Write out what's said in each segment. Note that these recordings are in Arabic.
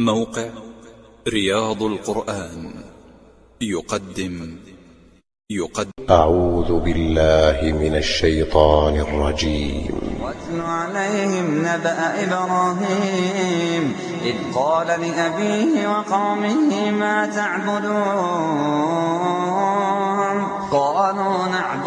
موقع رياض القرآن. يقدم. يقدم. أعوذ بالله من الشيطان الرجيم. واتل عليهم نبأ إبراهيم. إذ قال لأبيه وقومه ما تعبدون.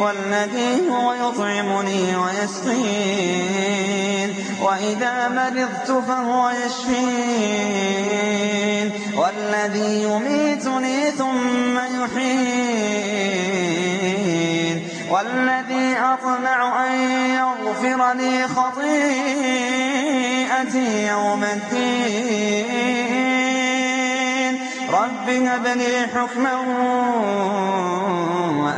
والذي هو يطعمني ويسقين وإذا مرضت فهو يشفين. والذي يميتني ثم يحيين. والذي أطمع أن يغفر لي خطيئتي يوم الدين. رب هب لي حكما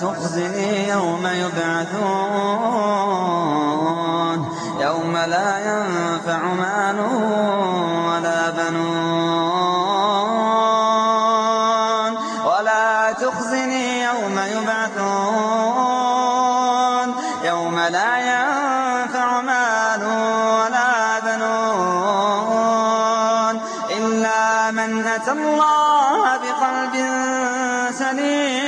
تخزني يوم يبعثون. يوم لا ينفع مال ولا بنون. ولا تخزني يوم يبعثون. يوم لا ينفع مال ولا بنون. إلا من أتى الله بقلب سليم.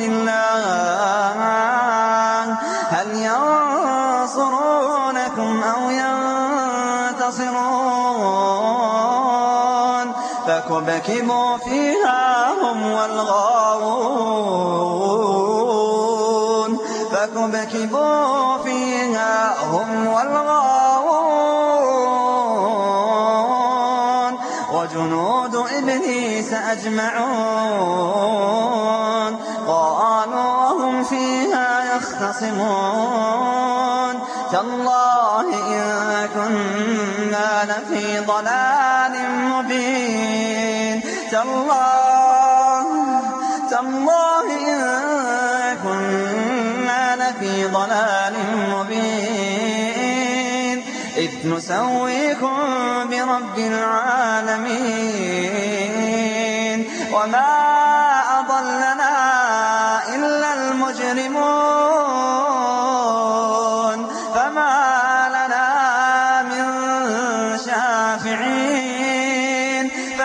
الله. هل ينصرونكم أو ينتصرون؟ فكبكبوا فيها هم والغاوون. فكبكبوا فيها هم والغاوون. وجنود إبليس أجمعون. يختصمون. تالله إن كنا لفي ضلال مبين. تالله تالله إن كنا لفي ضلال مبين. إذ نسويكم برب العالمين. وما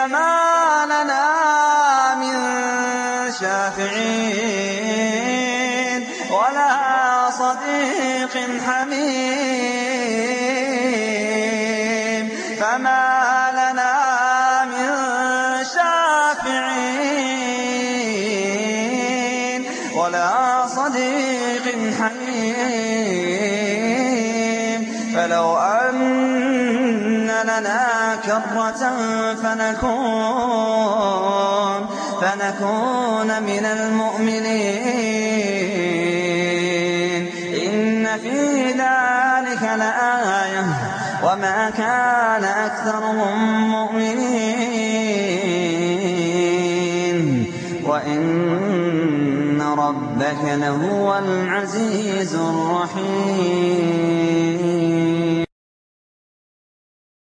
فما لنا من شافعين ولا صديق حميم. فما لنا من شافعين ولا صديق حميم. فلو أن لنا كرة فنكون, فنكون من المؤمنين إن في ذلك لآية وما كان أكثرهم مؤمنين وإن ربك لهو العزيز الرحيم